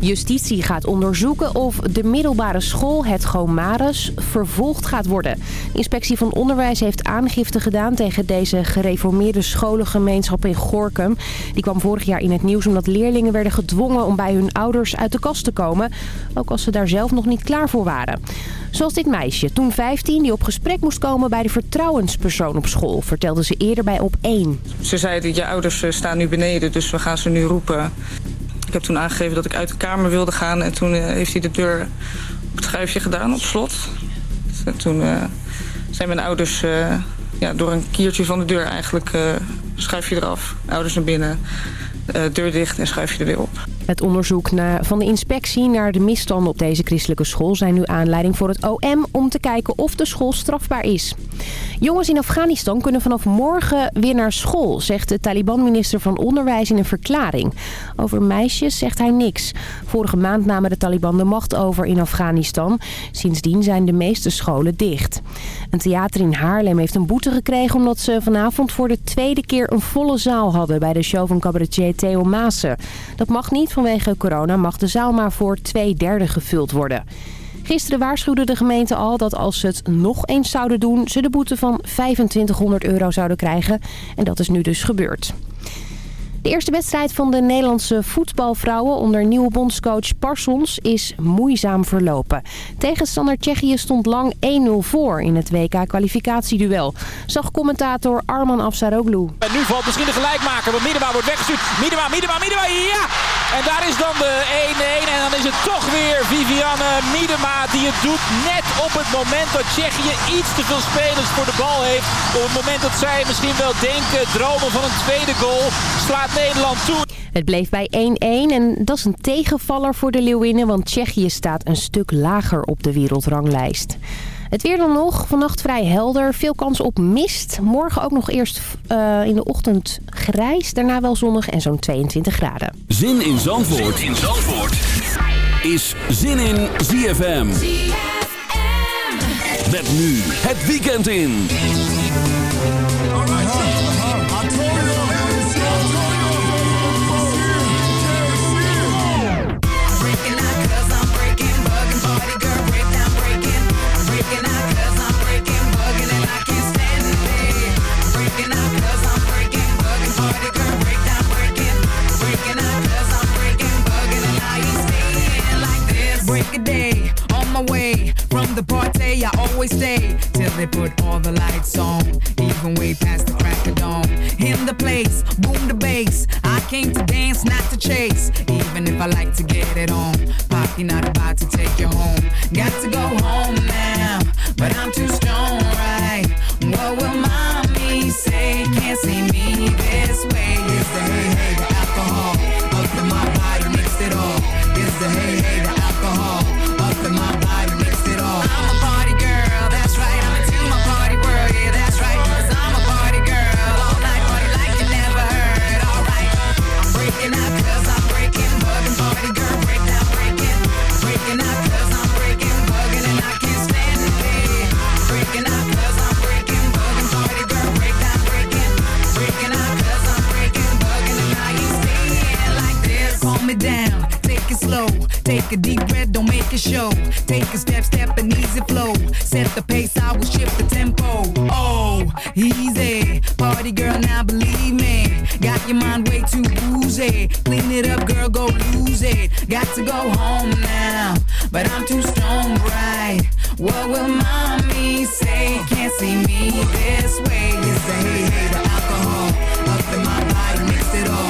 Justitie gaat onderzoeken of de middelbare school, het Gomares, vervolgd gaat worden. De inspectie van Onderwijs heeft aangifte gedaan tegen deze gereformeerde scholengemeenschap in Gorkum. Die kwam vorig jaar in het nieuws omdat leerlingen werden gedwongen om bij hun ouders uit de kast te komen. Ook als ze daar zelf nog niet klaar voor waren. Zoals dit meisje, toen 15, die op gesprek moest komen bij de vertrouwenspersoon op school, vertelde ze eerder bij Op 1. Ze zeiden, je ouders eh, staan nu beneden, dus we gaan ze nu roepen. Ik heb toen aangegeven dat ik uit de kamer wilde gaan en toen uh, heeft hij de deur op het schuifje gedaan, op slot. En toen uh, zijn mijn ouders ja, door een kiertje van de deur eigenlijk schuifje eraf, ouders naar binnen, deur dicht en schuifje er weer op. Het onderzoek van de inspectie naar de misstanden op deze christelijke school zijn nu aanleiding voor het OM om te kijken of de school strafbaar is. Jongens in Afghanistan kunnen vanaf morgen weer naar school, zegt de Taliban-minister van Onderwijs in een verklaring. Over meisjes zegt hij niks. Vorige maand namen de Taliban de macht over in Afghanistan. Sindsdien zijn de meeste scholen dicht. Een theater in Haarlem heeft een boete gekregen omdat ze vanavond voor de tweede keer een volle zaal hadden bij de show van cabaretier Theo Maassen. Dat mag niet vanwege corona mag de zaal maar voor twee derde gevuld worden. Gisteren waarschuwde de gemeente al dat als ze het nog eens zouden doen... ze de boete van 2500 euro zouden krijgen. En dat is nu dus gebeurd. De eerste wedstrijd van de Nederlandse voetbalvrouwen onder nieuwe bondscoach Parsons is moeizaam verlopen. Tegenstander Tsjechië stond lang 1-0 voor in het WK-kwalificatieduel. Zag commentator Arman Afsaroglu. En nu valt misschien de gelijkmaker, want Miedema wordt weggestuurd. Miedema, Miedema, Miedema, ja! En daar is dan de 1-1 en dan is het toch weer Vivianne Miedema die het doet net op het moment dat Tsjechië iets te veel spelers voor de bal heeft. Op het moment dat zij misschien wel denken, dromen van een tweede goal, slaat Nederland toe. Het bleef bij 1-1 en dat is een tegenvaller voor de Leeuwinnen, want Tsjechië staat een stuk lager op de wereldranglijst. Het weer dan nog. Vannacht vrij helder. Veel kans op mist. Morgen ook nog eerst uh, in de ochtend grijs. Daarna wel zonnig en zo'n 22 graden. Zin in Zandvoort, zin in Zandvoort. is Zin in ZFM. ZFM. Met nu het weekend in. The party, I always stay till they put all the lights on. Even way past the crack of dawn. In the place, boom the bass. I came to dance, not to chase. Even if I like to get it on. Poppy not about to take you home. Got to go home now, but I'm too strong, right? What will mommy say? Can't see me this way. Is the hey hey the alcohol up in my body mixed it all? Is the hey hey Take a deep breath, don't make it show. Take a step, step, and easy flow. Set the pace, I will shift the tempo. Oh, easy. Party girl, now believe me. Got your mind way too woozy. Clean it up, girl, go lose it. Got to go home now, but I'm too strong, right? What will mommy say? Can't see me this way. The hey, hey, the alcohol. Up in my body, mixed it all.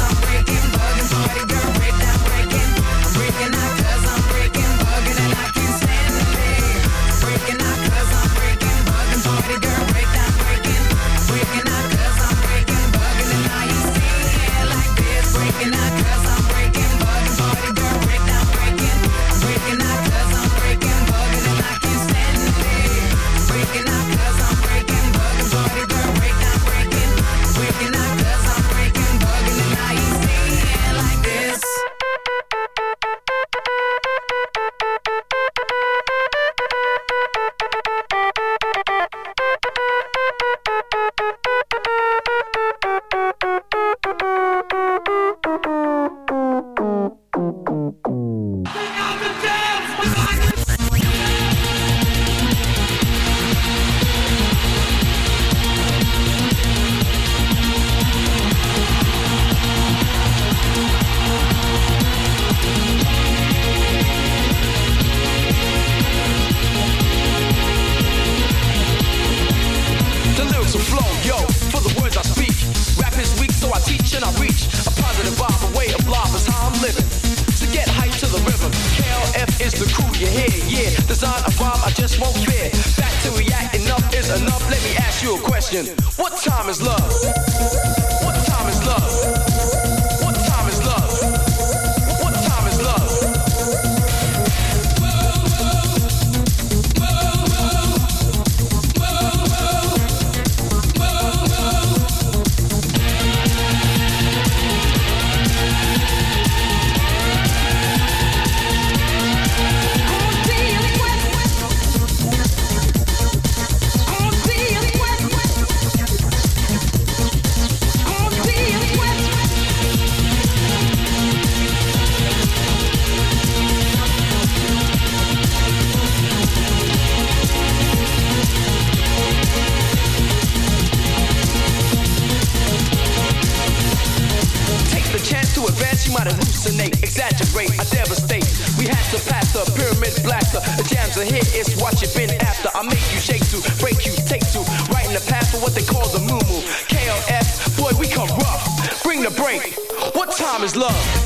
master, pyramid blaster. The jams are here, it's what you've been after. I make you shake to, break you, take to, right in the path for what they call the moo moo. KLF, boy, we come rough. Bring the break. What time is love?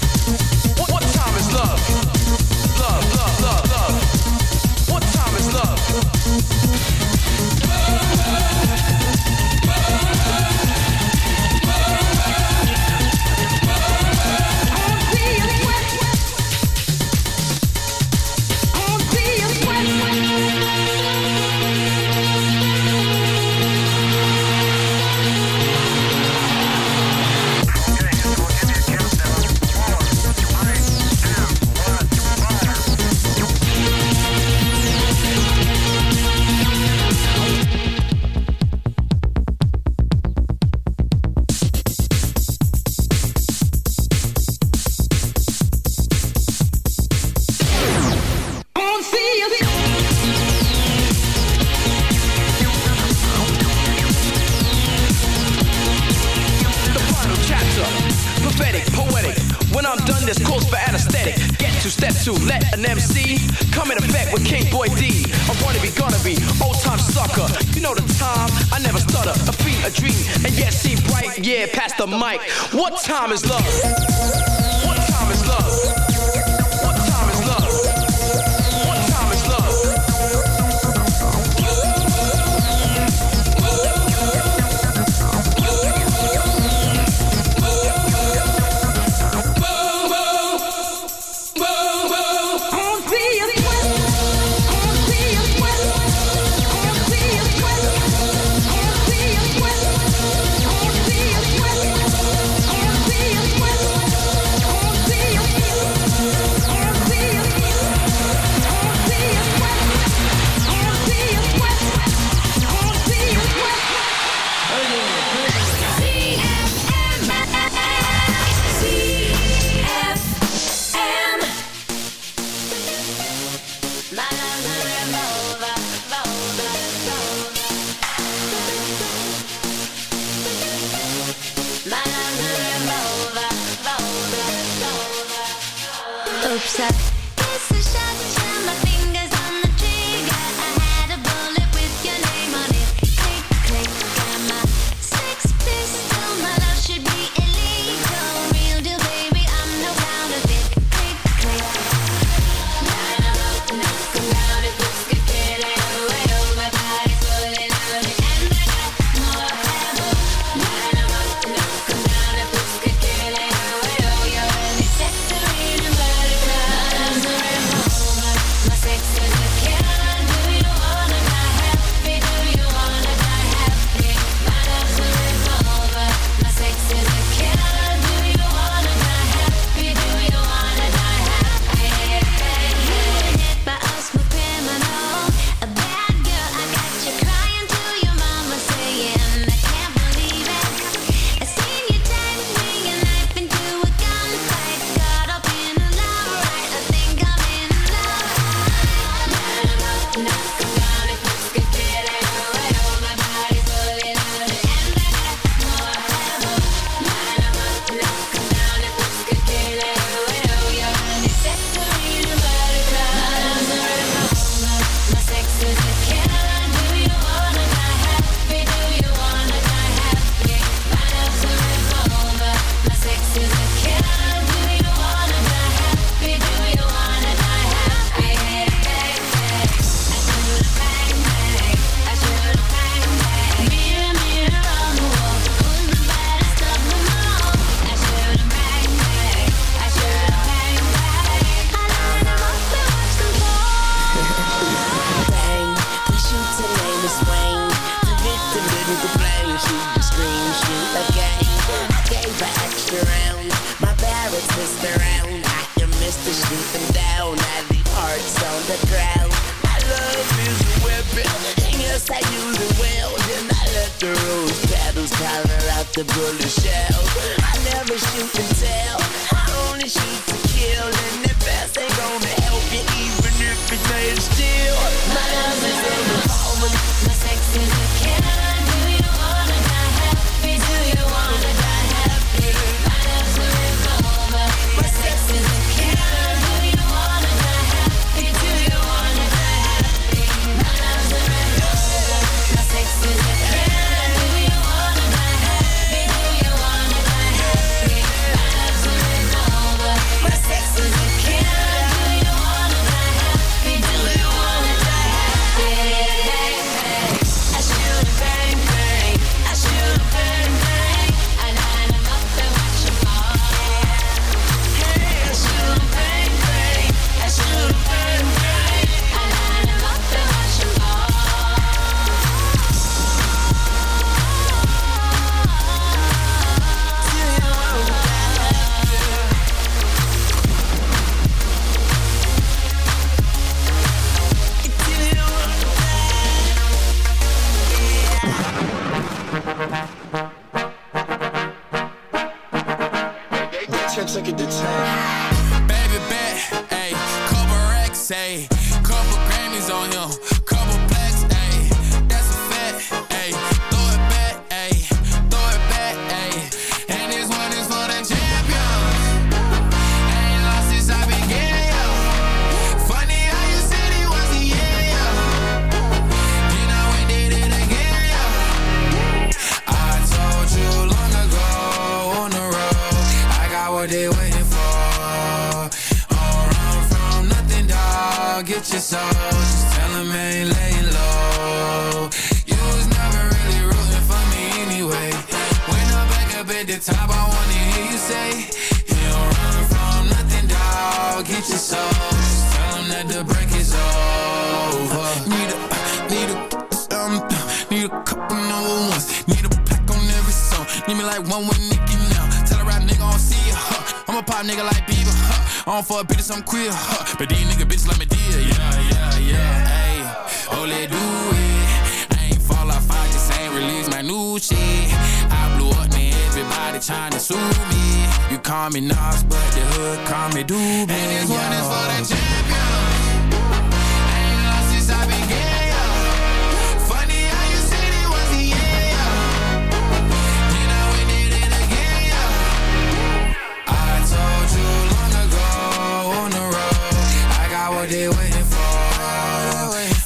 Waiting for.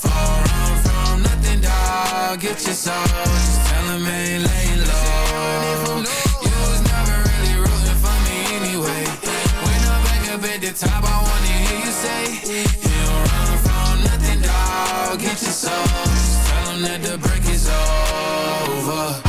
Don't run from nothing, dog. Get your soul. Just tell 'em ain't laying low. You was never really rooting for me anyway. When I'm back up at the top, I wanna hear you say, You run from nothing, dog. Get your soul. Just tell that the break is over.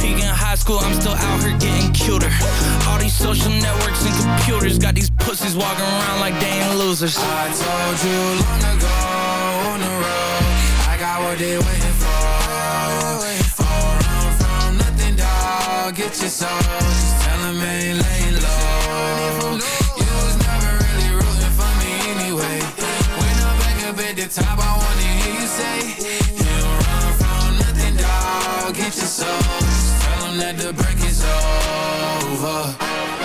peak in high school, I'm still out here getting cuter. All these social networks and computers got these pussies walking around like they ain't losers. I told you long ago on the road, I got what they waiting for. Don't run from nothing, dog. Get your soul, just tell 'em ain't laying low. You was never really rooting for me anyway. When I'm back up at the top, I wanna hear you say, You run from nothing, dog. Get your soul, that the break is over.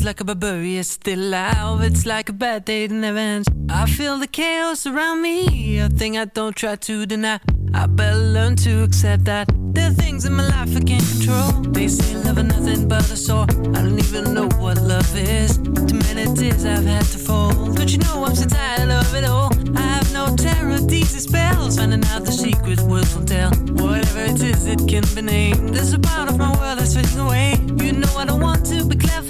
feels like a barbarian still alive. It's like a bad day in never. I feel the chaos around me, a thing I don't try to deny. I better learn to accept that there are things in my life I can't control. They say love is nothing but a sore. I don't even know what love is. Too many tears I've had to fold. Don't you know I'm so tired of it all? I have no terror, these are spells. Finding out the secret words will tell. Whatever it is, it can be named. There's a part of my world that's fading away. You know I don't want to be clever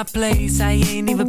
my place, I ain't even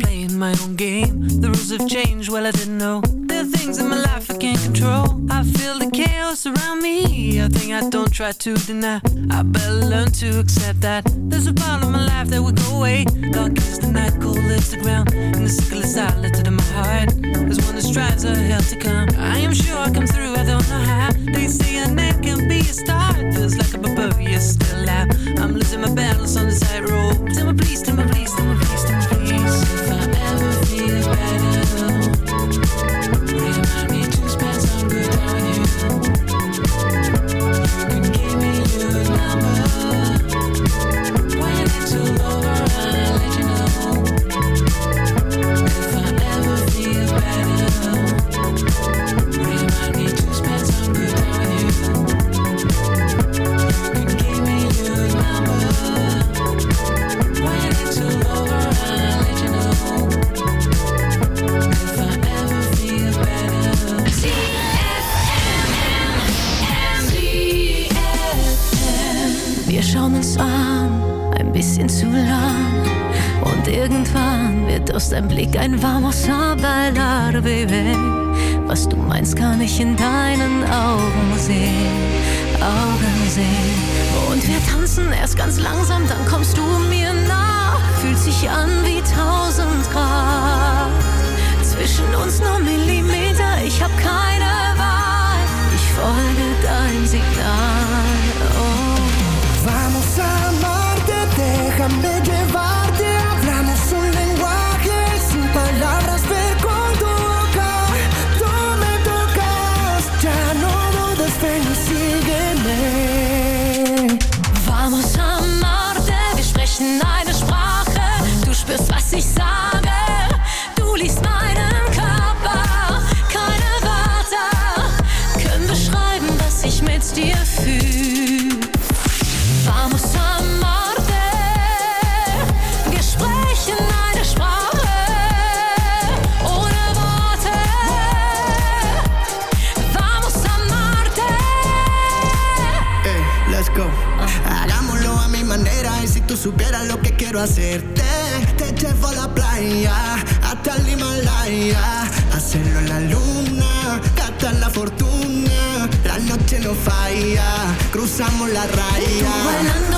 hasta el Himalaya, hacerlo en la luna, gastar la fortuna, la noche no falla, cruzamos la raya.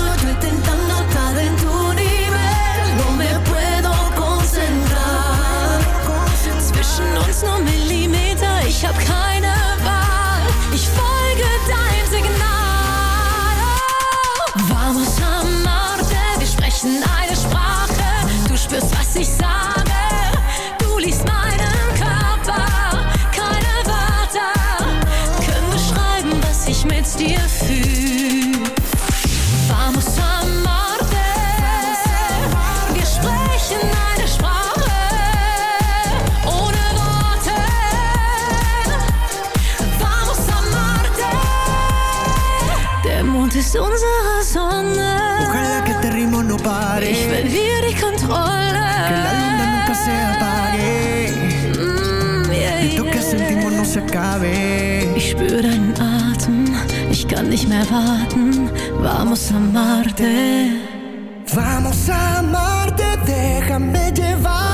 Party. Ich verliere die Kontrolle. Que la luna nunca se apague. Mm, yeah, yeah. Du que sentimos no se acabe. Ich spüre deinen Atem. Ich kann nicht mehr warten. Vamos a Marte. Vamos a Marte. Déjame llevar.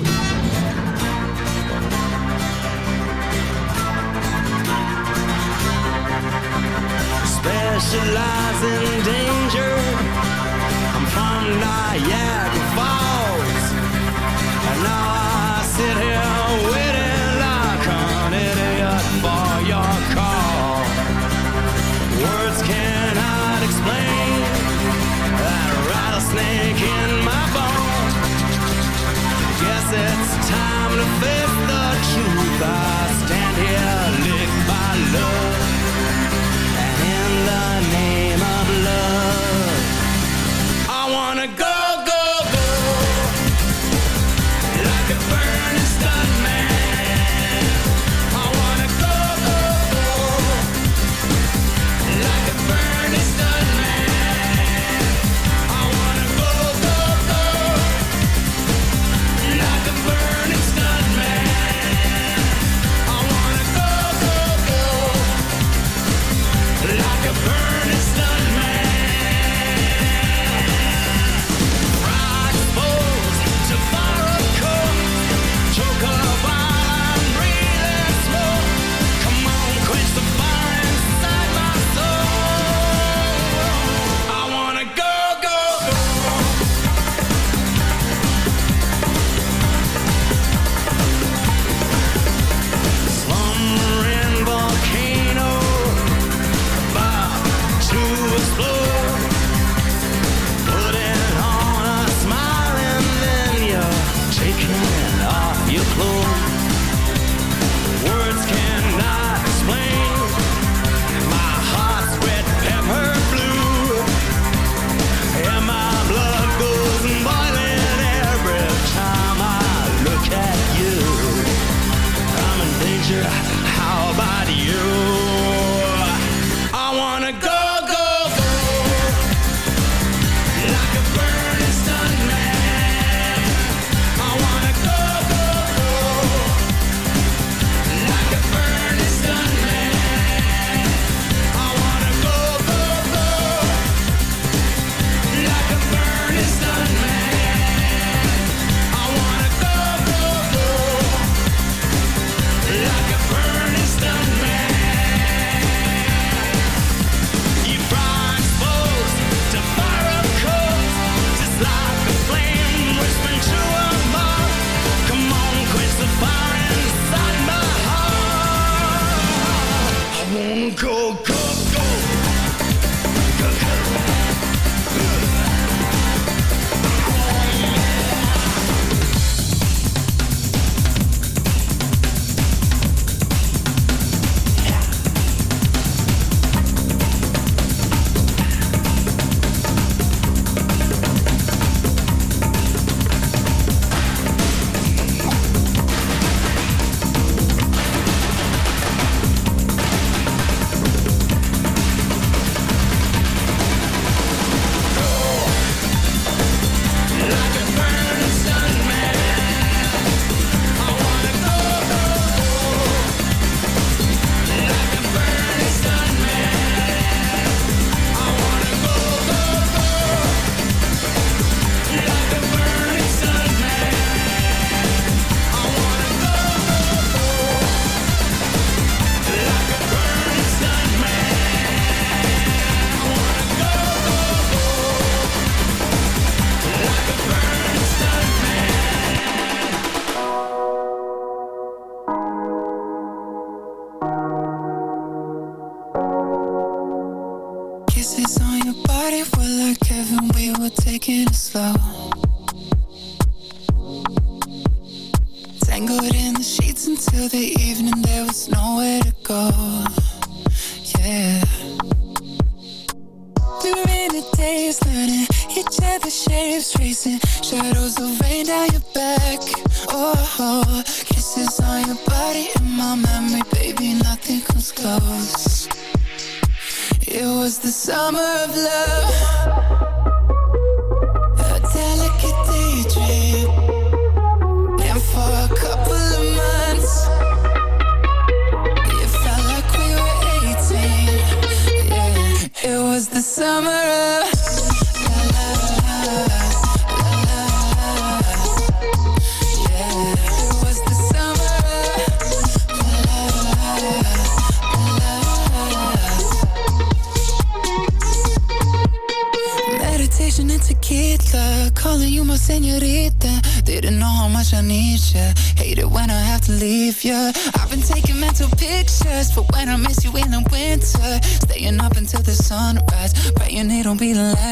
Be the last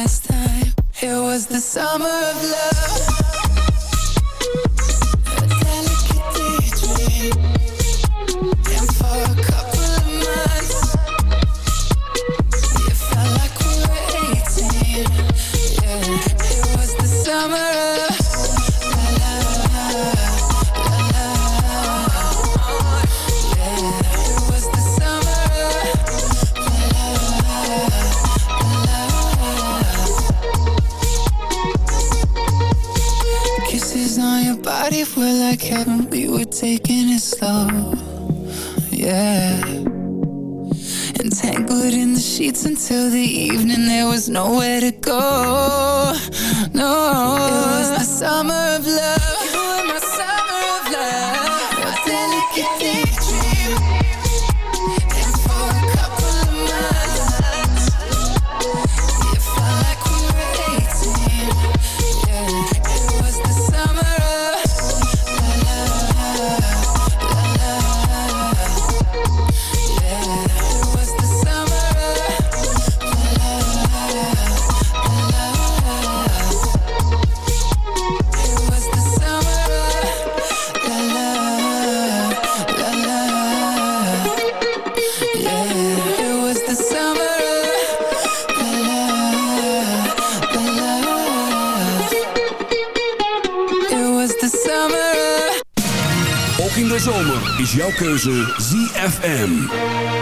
jouw keuze ZFM.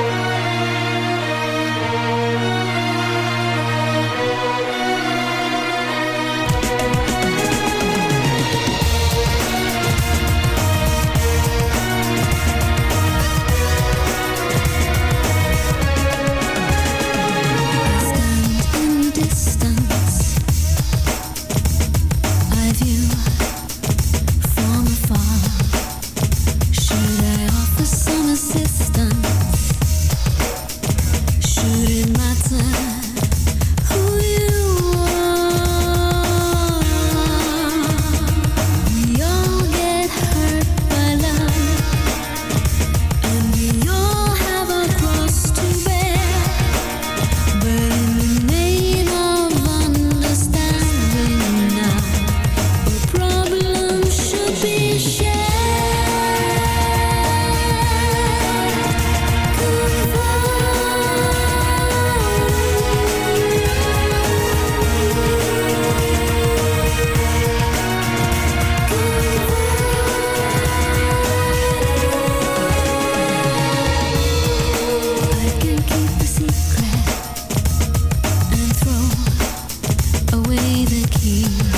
eat.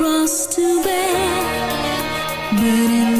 cross to bear, but in the